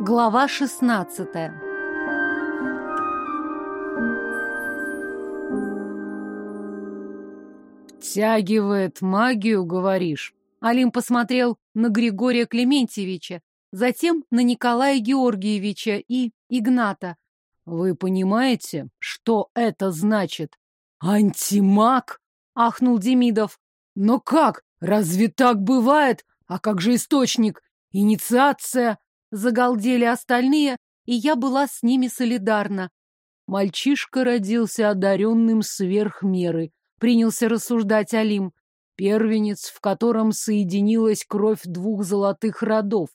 Глава 16 «Втягивает магию, говоришь?» Алим посмотрел на Григория Клементьевича, затем на Николая Георгиевича и Игната. «Вы понимаете, что это значит?» «Антимаг?» — ахнул Демидов. «Но как? Разве так бывает? А как же источник? Инициация?» Загалдели остальные, и я была с ними солидарна. Мальчишка родился одаренным сверх меры, принялся рассуждать Алим. Первенец, в котором соединилась кровь двух золотых родов.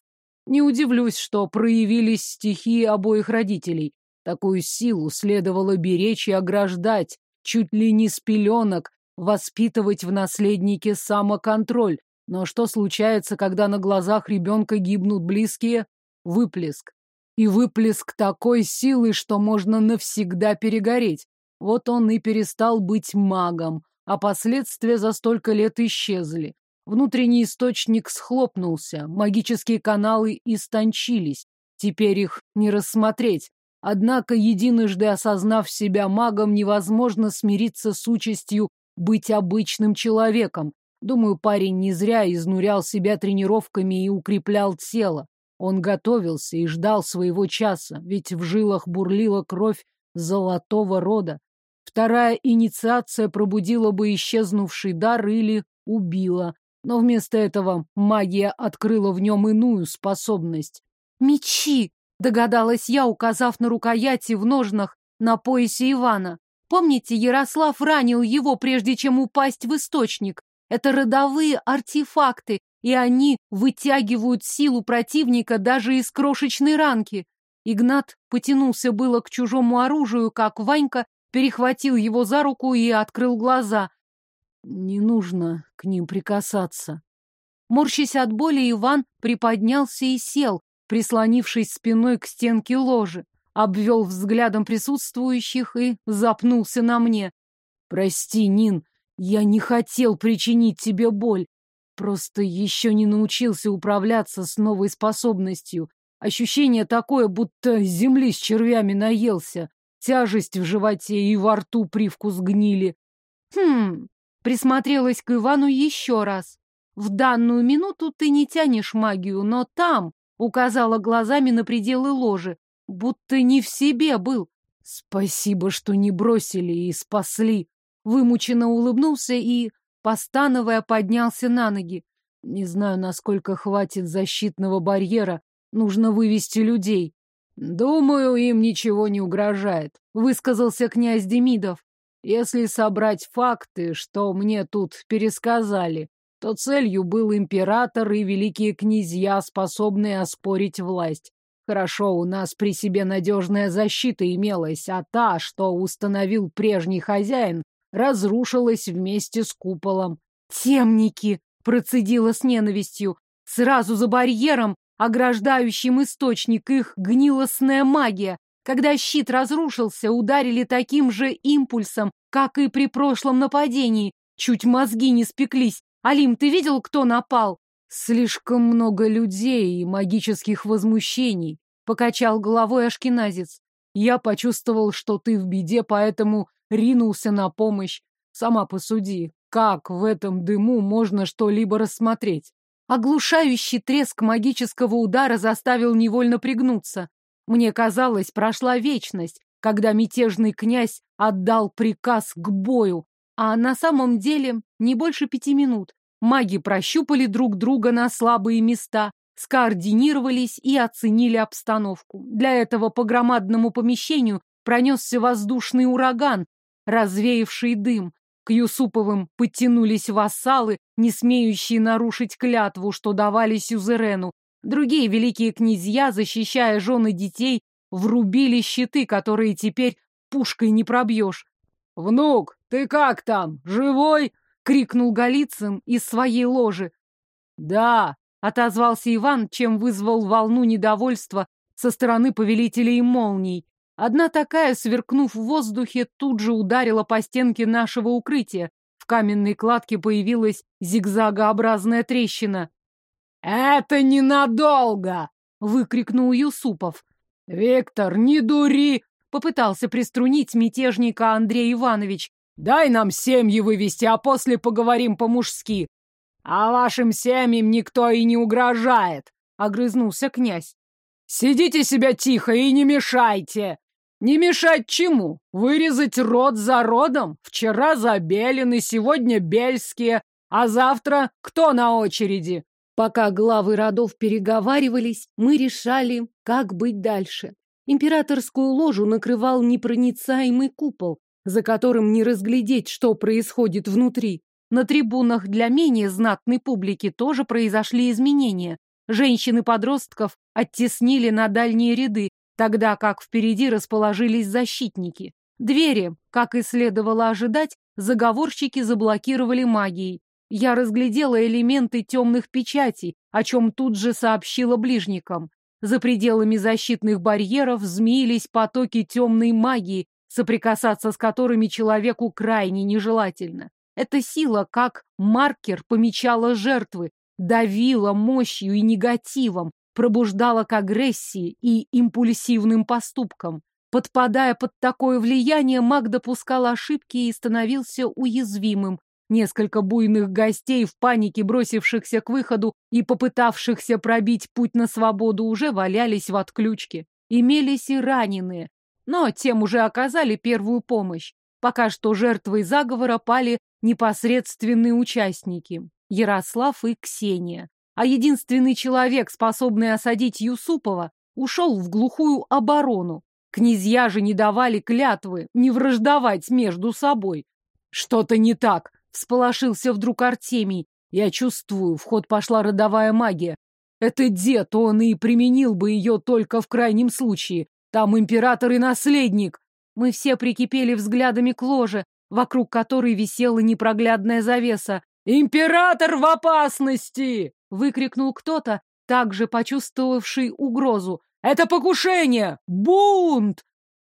Не удивлюсь, что проявились стихии обоих родителей. Такую силу следовало беречь и ограждать, чуть ли не с пеленок, воспитывать в наследнике самоконтроль. Но что случается, когда на глазах ребенка гибнут близкие? Выплеск. И выплеск такой силы, что можно навсегда перегореть. Вот он и перестал быть магом, а последствия за столько лет исчезли. Внутренний источник схлопнулся, магические каналы истончились. Теперь их не рассмотреть. Однако, единожды осознав себя магом, невозможно смириться с участью быть обычным человеком. Думаю, парень не зря изнурял себя тренировками и укреплял тело. Он готовился и ждал своего часа, ведь в жилах бурлила кровь золотого рода. Вторая инициация пробудила бы исчезнувший дар или убила. Но вместо этого магия открыла в нем иную способность. «Мечи!» — догадалась я, указав на рукояти в ножнах на поясе Ивана. «Помните, Ярослав ранил его, прежде чем упасть в источник? Это родовые артефакты, и они вытягивают силу противника даже из крошечной ранки. Игнат потянулся было к чужому оружию, как Ванька перехватил его за руку и открыл глаза. Не нужно к ним прикасаться. Морщась от боли, Иван приподнялся и сел, прислонившись спиной к стенке ложи, обвел взглядом присутствующих и запнулся на мне. «Прости, Нин, я не хотел причинить тебе боль. Просто еще не научился управляться с новой способностью. Ощущение такое, будто земли с червями наелся. Тяжесть в животе и во рту привкус гнили. Хм, присмотрелась к Ивану еще раз. В данную минуту ты не тянешь магию, но там, указала глазами на пределы ложи, будто не в себе был. Спасибо, что не бросили и спасли. Вымученно улыбнулся и постановая, поднялся на ноги. Не знаю, насколько хватит защитного барьера. Нужно вывести людей. Думаю, им ничего не угрожает, высказался князь Демидов. Если собрать факты, что мне тут пересказали, то целью был император и великие князья, способные оспорить власть. Хорошо, у нас при себе надежная защита имелась, а та, что установил прежний хозяин, разрушилась вместе с куполом. «Темники!» — процедила с ненавистью. «Сразу за барьером, ограждающим источник, их гнилостная магия. Когда щит разрушился, ударили таким же импульсом, как и при прошлом нападении. Чуть мозги не спеклись. Алим, ты видел, кто напал?» «Слишком много людей и магических возмущений», — покачал головой Ашкеназец. «Я почувствовал, что ты в беде, поэтому ринулся на помощь. Сама посуди, как в этом дыму можно что-либо рассмотреть? Оглушающий треск магического удара заставил невольно пригнуться. Мне казалось, прошла вечность, когда мятежный князь отдал приказ к бою, а на самом деле не больше пяти минут. Маги прощупали друг друга на слабые места, скоординировались и оценили обстановку. Для этого по громадному помещению пронесся воздушный ураган, развеявший дым. К Юсуповым подтянулись вассалы, не смеющие нарушить клятву, что давали Сюзерену. Другие великие князья, защищая жены детей, врубили щиты, которые теперь пушкой не пробьешь. «Внук, ты как там? Живой?» — крикнул Голицын из своей ложи. «Да», — отозвался Иван, чем вызвал волну недовольства со стороны повелителей молний. Одна такая, сверкнув в воздухе, тут же ударила по стенке нашего укрытия. В каменной кладке появилась зигзагообразная трещина. «Это ненадолго!» выкрикнул Юсупов. «Виктор, не дури!» — попытался приструнить мятежника Андрей Иванович. «Дай нам семьи вывести, а после поговорим по-мужски. А вашим семьям никто и не угрожает!» — огрызнулся князь. «Сидите себя тихо и не мешайте!» «Не мешать чему? Вырезать род за родом? Вчера Забелины, сегодня Бельские, а завтра кто на очереди?» Пока главы родов переговаривались, мы решали, как быть дальше. Императорскую ложу накрывал непроницаемый купол, за которым не разглядеть, что происходит внутри. На трибунах для менее знатной публики тоже произошли изменения. Женщин-подростков оттеснили на дальние ряды, тогда как впереди расположились защитники. Двери, как и следовало ожидать, заговорщики заблокировали магией. Я разглядела элементы темных печатей, о чем тут же сообщила ближникам. За пределами защитных барьеров змеились потоки темной магии, соприкасаться с которыми человеку крайне нежелательно. Эта сила, как маркер, помечала жертвы, давила мощью и негативом, пробуждала к агрессии и импульсивным поступкам. Подпадая под такое влияние, маг допускал ошибки и становился уязвимым, Несколько буйных гостей, в панике бросившихся к выходу и попытавшихся пробить путь на свободу, уже валялись в отключке. Имелись и раненые, но тем уже оказали первую помощь. Пока что жертвой заговора пали непосредственные участники – Ярослав и Ксения. А единственный человек, способный осадить Юсупова, ушел в глухую оборону. Князья же не давали клятвы не враждовать между собой. Что-то не так, Всполошился вдруг Артемий. Я чувствую, в ход пошла родовая магия. Это дед, он и применил бы ее только в крайнем случае. Там император и наследник. Мы все прикипели взглядами к ложе, вокруг которой висела непроглядная завеса. «Император в опасности!» — выкрикнул кто-то, также почувствовавший угрозу. «Это покушение! Бунт!»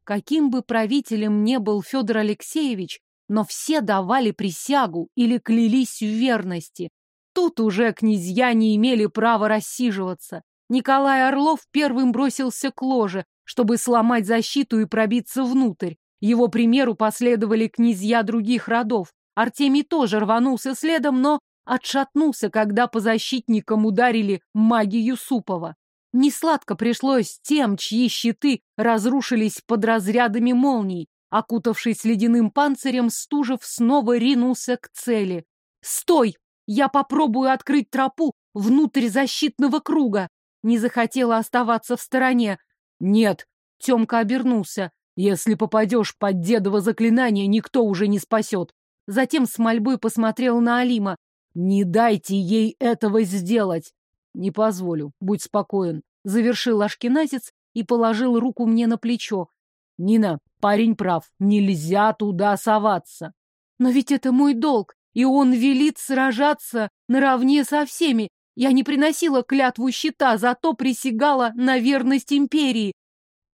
Каким бы правителем не был Федор Алексеевич, но все давали присягу или клялись в верности. Тут уже князья не имели права рассиживаться. Николай Орлов первым бросился к ложе, чтобы сломать защиту и пробиться внутрь. Его примеру последовали князья других родов. Артемий тоже рванулся следом, но отшатнулся, когда по защитникам ударили маги Юсупова. Несладко пришлось тем, чьи щиты разрушились под разрядами молний. Окутавшись ледяным панцирем, Стужев снова ринулся к цели. «Стой! Я попробую открыть тропу внутрь защитного круга!» Не захотела оставаться в стороне. «Нет!» — Темка обернулся. «Если попадешь под дедово заклинание, никто уже не спасет!» Затем с мольбой посмотрел на Алима. «Не дайте ей этого сделать!» «Не позволю, будь спокоен!» Завершил ашкеназец и положил руку мне на плечо. «Нина, Парень прав, нельзя туда соваться. Но ведь это мой долг, и он велит сражаться наравне со всеми. Я не приносила клятву щита, зато присягала на верность империи.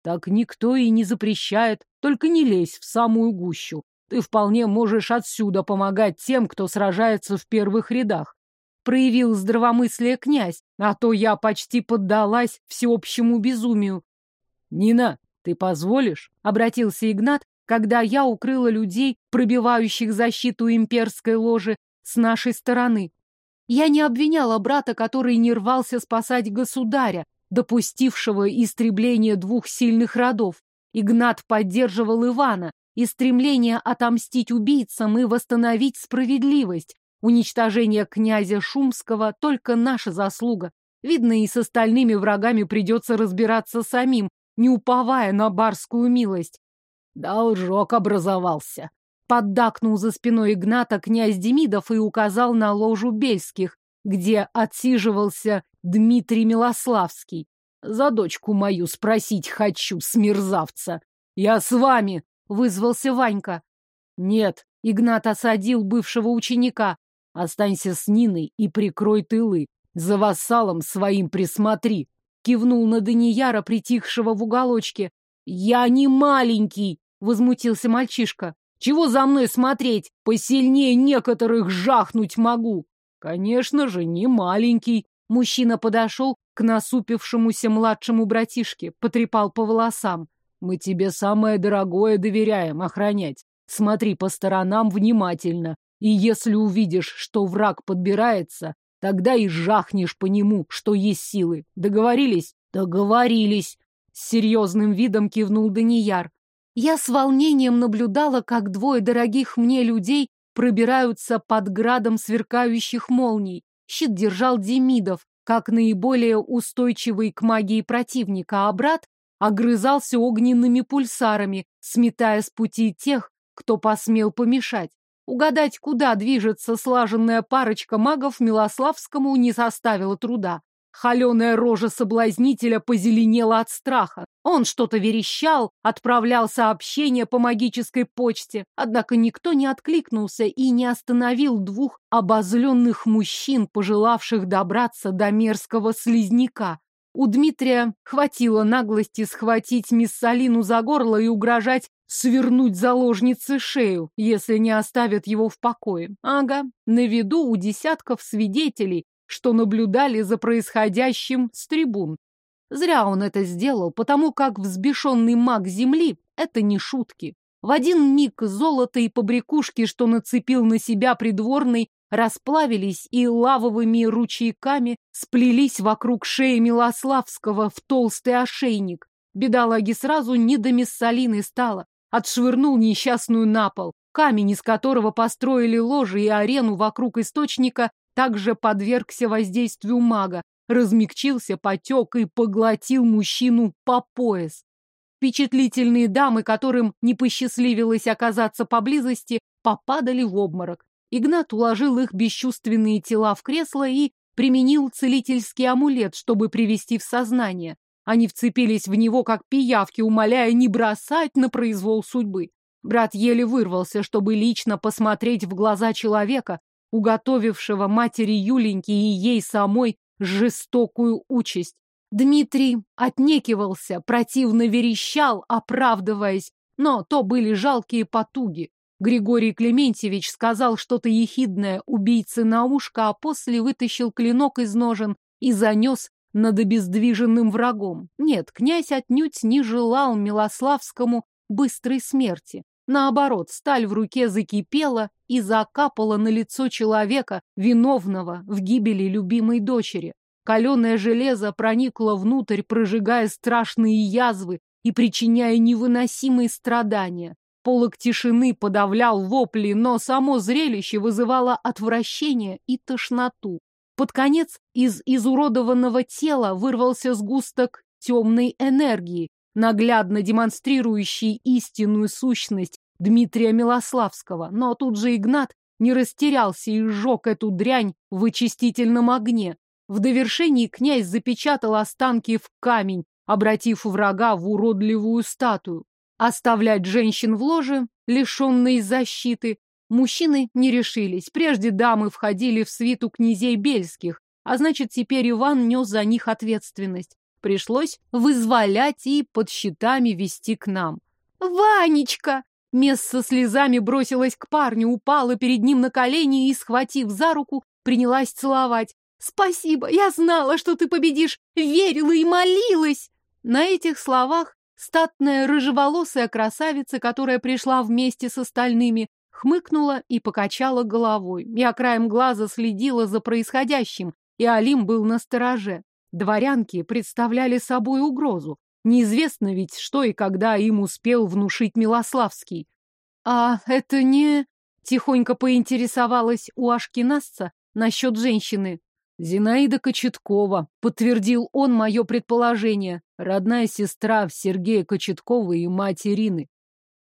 Так никто и не запрещает, только не лезь в самую гущу. Ты вполне можешь отсюда помогать тем, кто сражается в первых рядах. Проявил здравомыслие князь, а то я почти поддалась всеобщему безумию. Нина, «Ты позволишь?» — обратился Игнат, когда я укрыла людей, пробивающих защиту имперской ложи, с нашей стороны. Я не обвиняла брата, который не рвался спасать государя, допустившего истребление двух сильных родов. Игнат поддерживал Ивана, и стремление отомстить убийцам и восстановить справедливость. Уничтожение князя Шумского — только наша заслуга. Видно, и с остальными врагами придется разбираться самим, не уповая на барскую милость. Должок образовался. Поддакнул за спиной Игната князь Демидов и указал на ложу Бельских, где отсиживался Дмитрий Милославский. За дочку мою спросить хочу, смерзавца. Я с вами, вызвался Ванька. Нет, Игнат осадил бывшего ученика. Останься с Ниной и прикрой тылы. За вассалом своим присмотри. Кивнул на Данияра, притихшего в уголочке. «Я не маленький!» — возмутился мальчишка. «Чего за мной смотреть? Посильнее некоторых жахнуть могу!» «Конечно же, не маленький!» Мужчина подошел к насупившемуся младшему братишке, потрепал по волосам. Мы тебе самое дорогое доверяем охранять. Смотри по сторонам внимательно, и если увидишь, что враг подбирается, тогда и жахнешь по нему, что есть силы. Договорились? Договорились. С серьезным видом кивнул Данияр. Я с волнением наблюдала, как двое дорогих мне людей пробираются под градом сверкающих молний. Щит держал Демидов, как наиболее устойчивый к магии противника, а брат огрызался огненными пульсарами, сметая с пути тех, кто посмел помешать. Угадать, куда движется слаженная парочка магов, Милославскому не составило труда. Холеная рожа соблазнителя позеленела от страха. Он что-то верещал, отправлял сообщения по магической почте, однако никто не откликнулся и не остановил двух обозленных мужчин, пожелавших добраться до мерзкого слизняка. У Дмитрия хватило наглости схватить мисс Салину за горло и угрожать свернуть заложнице шею, если не оставят его в покое. Ага, на виду у десятков свидетелей, что наблюдали за происходящим с трибун. Зря он это сделал, потому как взбешенный маг земли — это не шутки. В один миг золото и побрякушки, что нацепил на себя придворный, расплавились и лавовыми ручейками сплелись вокруг шеи Милославского в толстый ошейник. Бедолаге сразу не до миссалины стало. Отшвырнул несчастную на пол. Камень, из которого построили ложи и арену вокруг источника, также подвергся воздействию мага, размягчился, потек и поглотил мужчину по пояс. Впечатлительные дамы, которым не посчастливилось оказаться поблизости, попадали в обморок. Игнат уложил их бесчувственные тела в кресло и применил целительский амулет, чтобы привести в сознание. Они вцепились в него, как пиявки, умоляя не бросать на произвол судьбы. Брат еле вырвался, чтобы лично посмотреть в глаза человека, уготовившего матери Юленьки и ей самой жестокую участь. Дмитрий отнекивался, противно верещал, оправдываясь, но то были жалкие потуги. Григорий Клементьевич сказал что-то ехидное убийце на ушко, а после вытащил клинок из ножен и занес над обездвиженным врагом. Нет, князь отнюдь не желал Милославскому быстрой смерти. Наоборот, сталь в руке закипела и закапала на лицо человека, виновного в гибели любимой дочери. Каленое железо проникло внутрь, прожигая страшные язвы и причиняя невыносимые страдания. Полок тишины подавлял вопли, но само зрелище вызывало отвращение и тошноту. Под конец из изуродованного тела вырвался сгусток темной энергии, наглядно демонстрирующий истинную сущность Дмитрия Милославского, но тут же Игнат не растерялся и сжег эту дрянь в очистительном огне. В довершении князь запечатал останки в камень, обратив врага в уродливую статую. Оставлять женщин в ложе, лишенные защиты, мужчины не решились. Прежде дамы входили в свиту князей бельских, а значит, теперь Иван нес за них ответственность. Пришлось вызволять и под щитами вести к нам. «Ванечка!» Месс со слезами бросилась к парню, упала перед ним на колени и, схватив за руку, принялась целовать. «Спасибо! Я знала, что ты победишь! Верила и молилась!» На этих словах статная рыжеволосая красавица, которая пришла вместе с остальными, хмыкнула и покачала головой. Я краем глаза следила за происходящим, и Алим был на стороже. Дворянки представляли собой угрозу. Неизвестно ведь, что и когда им успел внушить Милославский. А это не... Тихонько поинтересовалась у Ашкинасца насчет женщины. Зинаида Кочеткова, подтвердил он мое предположение. Родная сестра Сергея Кочеткова и мать Ирины.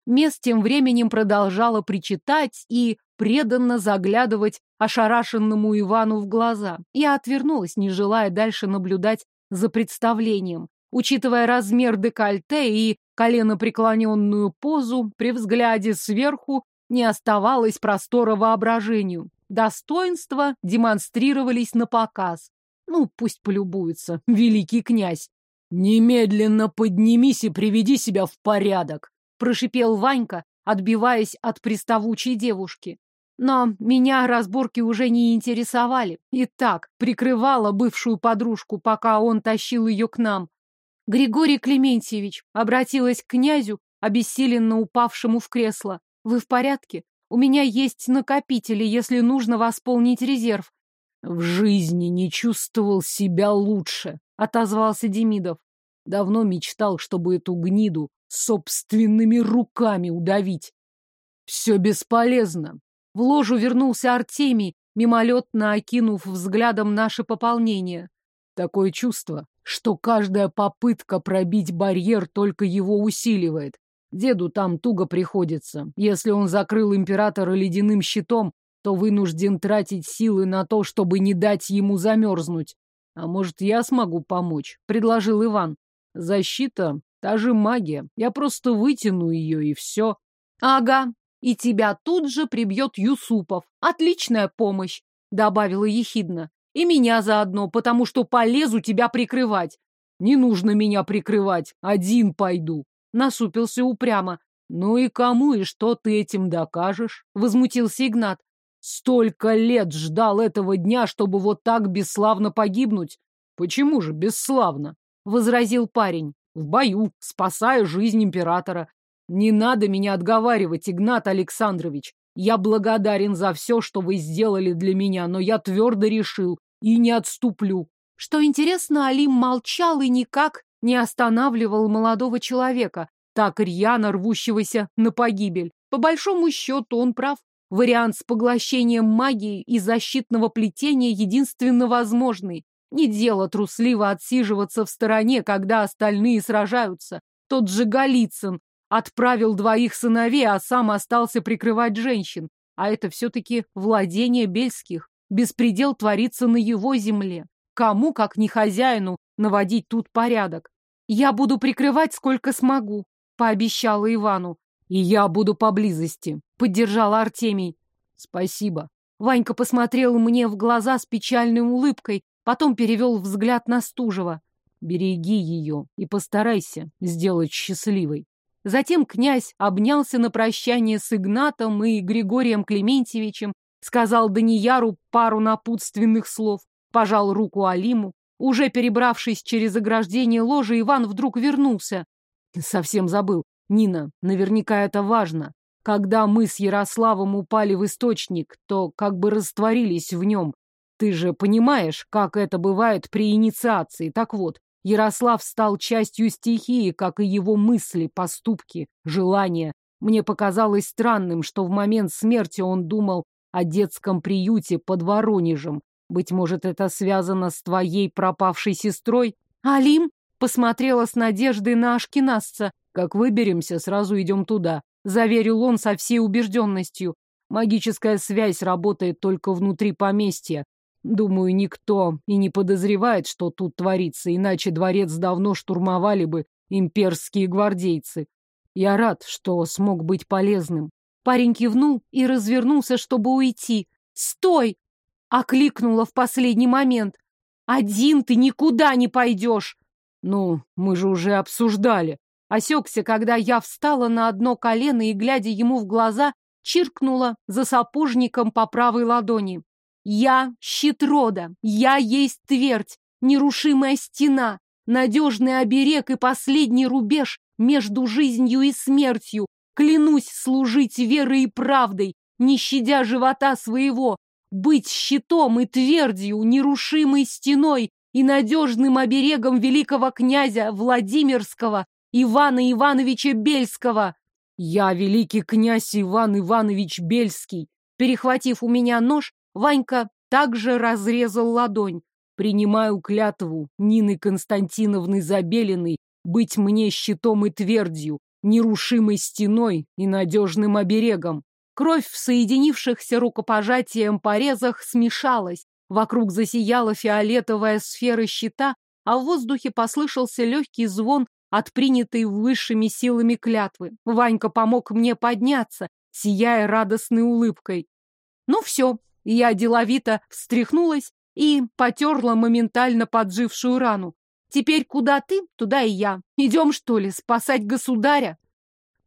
Мест тем временем продолжала причитать и преданно заглядывать ошарашенному Ивану в глаза. Я отвернулась, не желая дальше наблюдать за представлением. Учитывая размер декольте и коленопреклоненную позу, при взгляде сверху не оставалось простора воображению. Достоинства демонстрировались на показ. Ну, пусть полюбуется, великий князь. «Немедленно поднимись и приведи себя в порядок», — прошипел Ванька, отбиваясь от приставучей девушки. Но меня разборки уже не интересовали. И так прикрывала бывшую подружку, пока он тащил ее к нам. Григорий Клементьевич обратилась к князю, обессиленно упавшему в кресло. Вы в порядке? У меня есть накопители, если нужно восполнить резерв. В жизни не чувствовал себя лучше, отозвался Демидов. Давно мечтал, чтобы эту гниду собственными руками удавить. Все бесполезно. В ложу вернулся Артемий, мимолетно окинув взглядом наше пополнение. Такое чувство, что каждая попытка пробить барьер только его усиливает. Деду там туго приходится. Если он закрыл императора ледяным щитом, то вынужден тратить силы на то, чтобы не дать ему замерзнуть. А может, я смогу помочь? Предложил Иван. Защита — та же магия. Я просто вытяну ее, и все. Ага, и тебя тут же прибьет Юсупов. Отличная помощь, добавила ехидно. И меня заодно, потому что полезу тебя прикрывать. Не нужно меня прикрывать, один пойду насупился упрямо. «Ну и кому и что ты этим докажешь?» — возмутился Игнат. «Столько лет ждал этого дня, чтобы вот так бесславно погибнуть. Почему же бесславно?» — возразил парень. «В бою, спасая жизнь императора. Не надо меня отговаривать, Игнат Александрович. Я благодарен за все, что вы сделали для меня, но я твердо решил и не отступлю». Что интересно, Алим молчал и никак не останавливал молодого человека, так рьяно рвущегося на погибель. По большому счету он прав. Вариант с поглощением магии и защитного плетения единственно возможный. Не дело трусливо отсиживаться в стороне, когда остальные сражаются. Тот же Голицын отправил двоих сыновей, а сам остался прикрывать женщин. А это все-таки владение Бельских. Беспредел творится на его земле. Кому, как не хозяину, наводить тут порядок? Я буду прикрывать, сколько смогу, пообещала Ивану. И я буду поблизости, поддержала Артемий. Спасибо. Ванька посмотрел мне в глаза с печальной улыбкой, потом перевел взгляд на Стужева. Береги ее и постарайся сделать счастливой. Затем князь обнялся на прощание с Игнатом и Григорием Клементьевичем, сказал Данияру пару напутственных слов, пожал руку Алиму, уже перебравшись через ограждение ложи, Иван вдруг вернулся. Совсем забыл. Нина, наверняка это важно. Когда мы с Ярославом упали в источник, то как бы растворились в нем. Ты же понимаешь, как это бывает при инициации. Так вот, Ярослав стал частью стихии, как и его мысли, поступки, желания. Мне показалось странным, что в момент смерти он думал о детском приюте под Воронежем, быть может, это связано с твоей пропавшей сестрой? Алим посмотрела с надеждой на Ашкинасца. Как выберемся, сразу идем туда. Заверил он со всей убежденностью. Магическая связь работает только внутри поместья. Думаю, никто и не подозревает, что тут творится, иначе дворец давно штурмовали бы имперские гвардейцы. Я рад, что смог быть полезным. Парень кивнул и развернулся, чтобы уйти. «Стой!» Окликнула в последний момент. «Один ты никуда не пойдешь!» «Ну, мы же уже обсуждали!» Осекся, когда я встала на одно колено и, глядя ему в глаза, чиркнула за сапожником по правой ладони. «Я — щит рода, я есть твердь, нерушимая стена, надежный оберег и последний рубеж между жизнью и смертью. Клянусь служить верой и правдой, не щадя живота своего, быть щитом и твердью, нерушимой стеной и надежным оберегом великого князя Владимирского Ивана Ивановича Бельского. Я великий князь Иван Иванович Бельский. Перехватив у меня нож, Ванька также разрезал ладонь. Принимаю клятву Нины Константиновны Забелиной быть мне щитом и твердью, нерушимой стеной и надежным оберегом. Кровь в соединившихся рукопожатием порезах смешалась, вокруг засияла фиолетовая сфера щита, а в воздухе послышался легкий звон от принятой высшими силами клятвы. Ванька помог мне подняться, сияя радостной улыбкой. Ну все, я деловито встряхнулась и потерла моментально поджившую рану. Теперь куда ты, туда и я. Идем, что ли, спасать государя?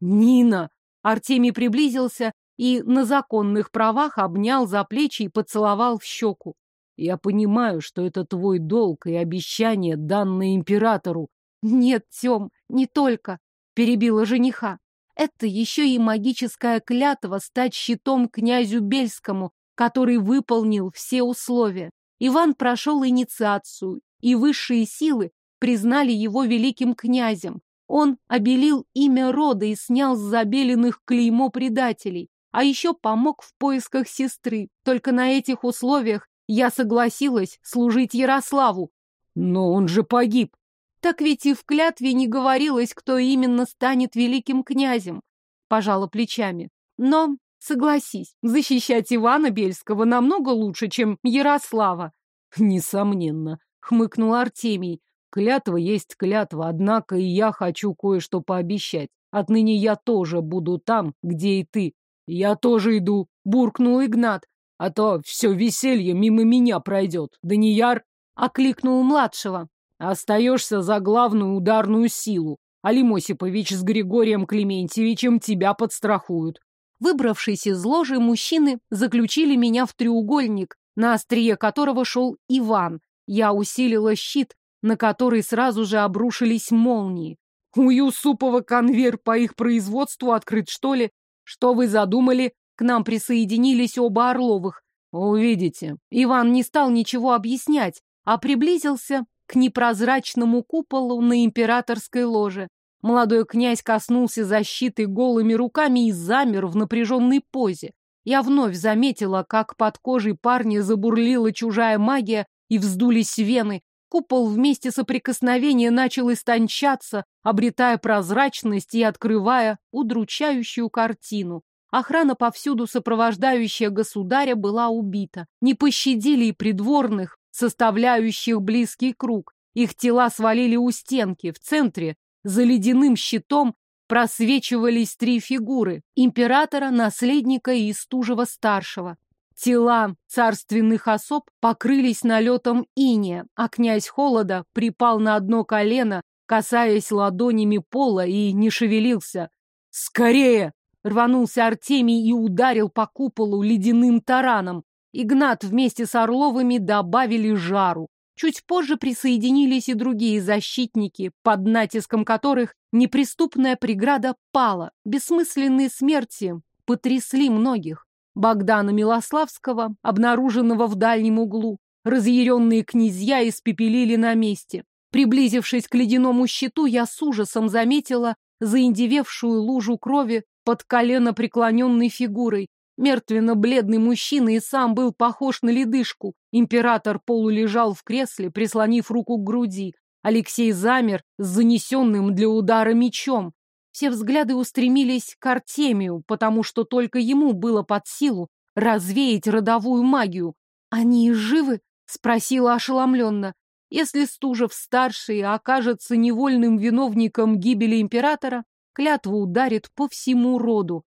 Нина! Артемий приблизился и на законных правах обнял за плечи и поцеловал в щеку. Я понимаю, что это твой долг и обещание, данное императору. Нет, Тём, не только, перебила жениха. Это еще и магическая клятва стать щитом князю Бельскому, который выполнил все условия. Иван прошел инициацию, и высшие силы признали его великим князем. Он обелил имя рода и снял с забеленных клеймо предателей, а еще помог в поисках сестры. Только на этих условиях я согласилась служить Ярославу. Но он же погиб. Так ведь и в клятве не говорилось, кто именно станет великим князем. Пожала плечами. Но, согласись, защищать Ивана Бельского намного лучше, чем Ярослава. Несомненно, хмыкнул Артемий. Клятва есть клятва, однако и я хочу кое-что пообещать. Отныне я тоже буду там, где и ты. Я тоже иду, буркнул Игнат. А то все веселье мимо меня пройдет. Данияр окликнул младшего. Остаешься за главную ударную силу. Алим Осипович с Григорием Клементьевичем тебя подстрахуют. Выбравшись из ложи, мужчины заключили меня в треугольник, на острие которого шел Иван. Я усилила щит, на который сразу же обрушились молнии. У Юсупова конвейер по их производству открыт, что ли? Что вы задумали? К нам присоединились оба Орловых. Увидите. Иван не стал ничего объяснять, а приблизился к непрозрачному куполу на императорской ложе. Молодой князь коснулся защиты голыми руками и замер в напряженной позе. Я вновь заметила, как под кожей парня забурлила чужая магия и вздулись вены, Купол вместе соприкосновения начал истончаться, обретая прозрачность и открывая удручающую картину. Охрана повсюду, сопровождающая государя, была убита. Не пощадили и придворных, составляющих близкий круг. Их тела свалили у стенки. В центре, за ледяным щитом, просвечивались три фигуры – императора, наследника и Стужева-старшего. Тела царственных особ покрылись налетом иния, а князь Холода припал на одно колено, касаясь ладонями пола и не шевелился. «Скорее!» — рванулся Артемий и ударил по куполу ледяным тараном. Игнат вместе с Орловыми добавили жару. Чуть позже присоединились и другие защитники, под натиском которых неприступная преграда пала. Бессмысленные смерти потрясли многих. Богдана Милославского, обнаруженного в дальнем углу. Разъяренные князья испепелили на месте. Приблизившись к ледяному щиту, я с ужасом заметила заиндевевшую лужу крови под колено преклоненной фигурой. Мертвенно-бледный мужчина и сам был похож на ледышку. Император полулежал в кресле, прислонив руку к груди. Алексей замер с занесенным для удара мечом. Все взгляды устремились к Артемию, потому что только ему было под силу развеять родовую магию. «Они живы?» — спросила ошеломленно. Если Стужев-старший окажется невольным виновником гибели императора, клятва ударит по всему роду.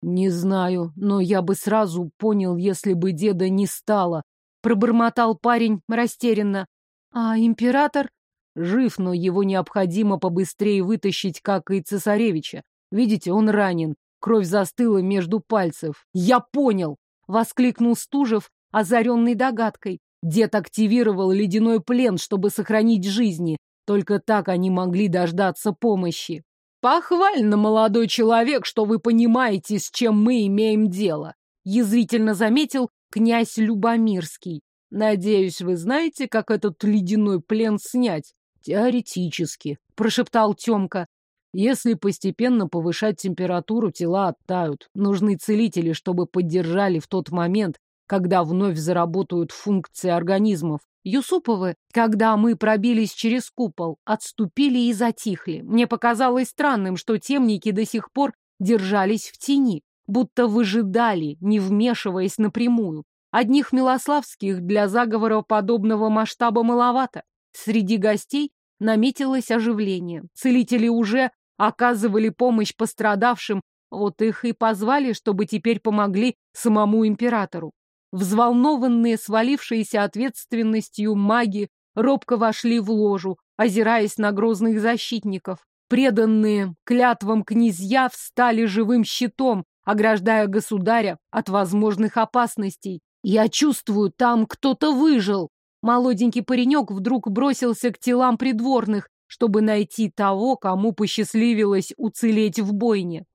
«Не знаю, но я бы сразу понял, если бы деда не стало», — пробормотал парень растерянно. «А император?» Жив, но его необходимо побыстрее вытащить, как и цесаревича. Видите, он ранен. Кровь застыла между пальцев. «Я понял!» — воскликнул Стужев, озаренный догадкой. Дед активировал ледяной плен, чтобы сохранить жизни. Только так они могли дождаться помощи. «Похвально, молодой человек, что вы понимаете, с чем мы имеем дело», — язвительно заметил князь Любомирский. «Надеюсь, вы знаете, как этот ледяной плен снять?» Теоретически, прошептал Тёмка. Если постепенно повышать температуру, тела оттают. Нужны целители, чтобы поддержали в тот момент, когда вновь заработают функции организмов. Юсуповы, когда мы пробились через купол, отступили и затихли. Мне показалось странным, что темники до сих пор держались в тени, будто выжидали, не вмешиваясь напрямую. Одних милославских для заговора подобного масштаба маловато. Среди гостей наметилось оживление. Целители уже оказывали помощь пострадавшим, вот их и позвали, чтобы теперь помогли самому императору. Взволнованные, свалившиеся ответственностью маги робко вошли в ложу, озираясь на грозных защитников. Преданные клятвам князья встали живым щитом, ограждая государя от возможных опасностей. Я чувствую, там кто-то выжил. Молоденький паренек вдруг бросился к телам придворных, чтобы найти того, кому посчастливилось уцелеть в бойне.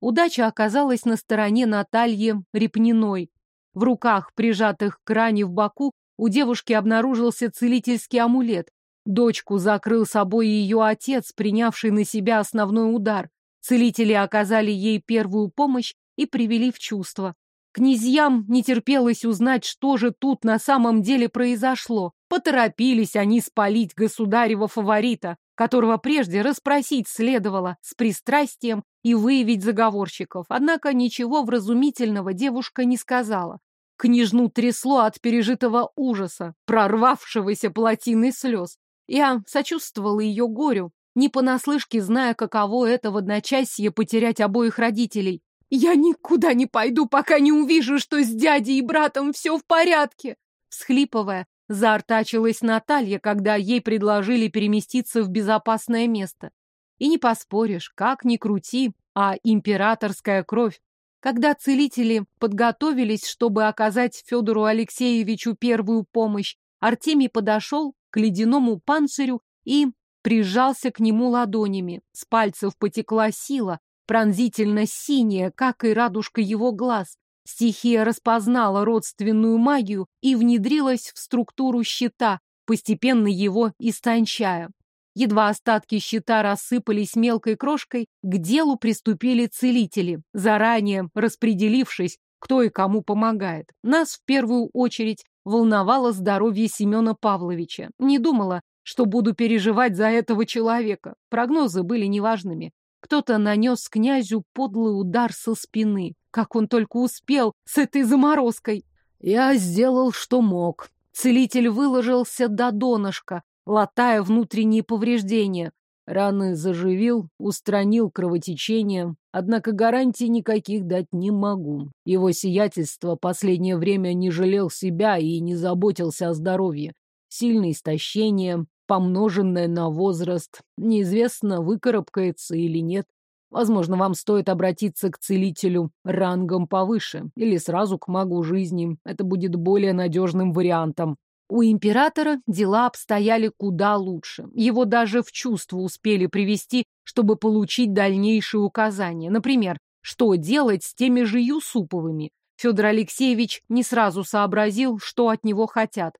Удача оказалась на стороне Натальи Репниной. В руках, прижатых к ране в боку, у девушки обнаружился целительский амулет. Дочку закрыл собой ее отец, принявший на себя основной удар. Целители оказали ей первую помощь и привели в чувство. Князьям не терпелось узнать, что же тут на самом деле произошло. Поторопились они спалить государева фаворита, которого прежде расспросить следовало с пристрастием и выявить заговорщиков. Однако ничего вразумительного девушка не сказала. Княжну трясло от пережитого ужаса, прорвавшегося плотиной слез. Я сочувствовала ее горю, не понаслышке зная, каково это в одночасье потерять обоих родителей. «Я никуда не пойду, пока не увижу, что с дядей и братом все в порядке!» Всхлипывая, заортачилась Наталья, когда ей предложили переместиться в безопасное место. И не поспоришь, как ни крути, а императорская кровь когда целители подготовились, чтобы оказать Федору Алексеевичу первую помощь, Артемий подошел к ледяному панцирю и прижался к нему ладонями. С пальцев потекла сила, пронзительно синяя, как и радужка его глаз. Стихия распознала родственную магию и внедрилась в структуру щита, постепенно его истончая. Едва остатки щита рассыпались мелкой крошкой, к делу приступили целители, заранее распределившись, кто и кому помогает. Нас в первую очередь волновало здоровье Семена Павловича. Не думала, что буду переживать за этого человека. Прогнозы были неважными. Кто-то нанес князю подлый удар со спины. Как он только успел с этой заморозкой. Я сделал, что мог. Целитель выложился до донышка, латая внутренние повреждения. Раны заживил, устранил кровотечение, однако гарантий никаких дать не могу. Его сиятельство последнее время не жалел себя и не заботился о здоровье. Сильное истощение, помноженное на возраст. Неизвестно, выкарабкается или нет. Возможно, вам стоит обратиться к целителю рангом повыше или сразу к магу жизни. Это будет более надежным вариантом. У императора дела обстояли куда лучше. Его даже в чувство успели привести, чтобы получить дальнейшие указания. Например, что делать с теми же Юсуповыми. Федор Алексеевич не сразу сообразил, что от него хотят.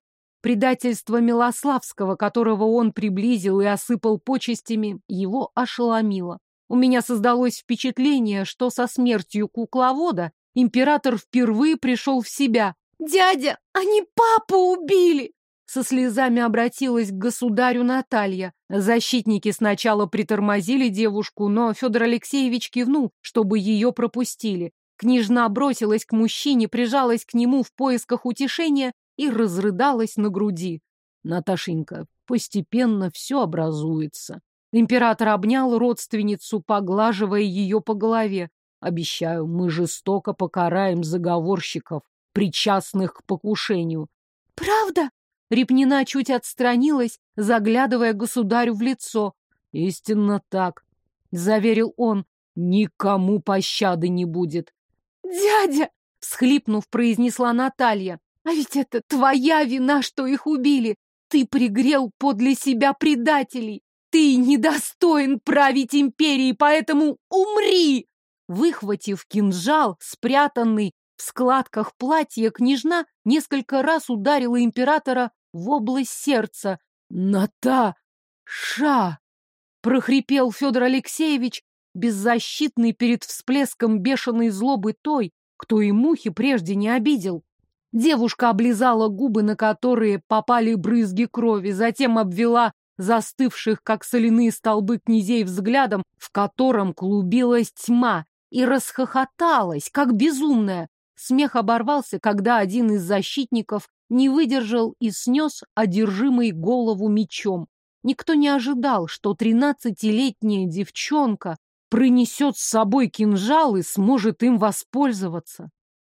Предательство Милославского, которого он приблизил и осыпал почестями, его ошеломило. У меня создалось впечатление, что со смертью кукловода император впервые пришел в себя, «Дядя, они папу убили!» Со слезами обратилась к государю Наталья. Защитники сначала притормозили девушку, но Федор Алексеевич кивнул, чтобы ее пропустили. Княжна бросилась к мужчине, прижалась к нему в поисках утешения и разрыдалась на груди. Наташенька, постепенно все образуется. Император обнял родственницу, поглаживая ее по голове. Обещаю, мы жестоко покараем заговорщиков причастных к покушению. «Правда?» Репнина чуть отстранилась, заглядывая государю в лицо. «Истинно так», — заверил он, — «никому пощады не будет». «Дядя!» — всхлипнув, произнесла Наталья. «А ведь это твоя вина, что их убили! Ты пригрел подле себя предателей! Ты недостоин править империей, поэтому умри!» Выхватив кинжал, спрятанный в складках платья княжна несколько раз ударила императора в область сердца. «Ната! Ша!» — прохрипел Федор Алексеевич, беззащитный перед всплеском бешеной злобы той, кто и мухи прежде не обидел. Девушка облизала губы, на которые попали брызги крови, затем обвела застывших, как соляные столбы князей взглядом, в котором клубилась тьма, и расхохоталась, как безумная. Смех оборвался, когда один из защитников не выдержал и снес одержимый голову мечом. Никто не ожидал, что тринадцатилетняя девчонка принесет с собой кинжал и сможет им воспользоваться.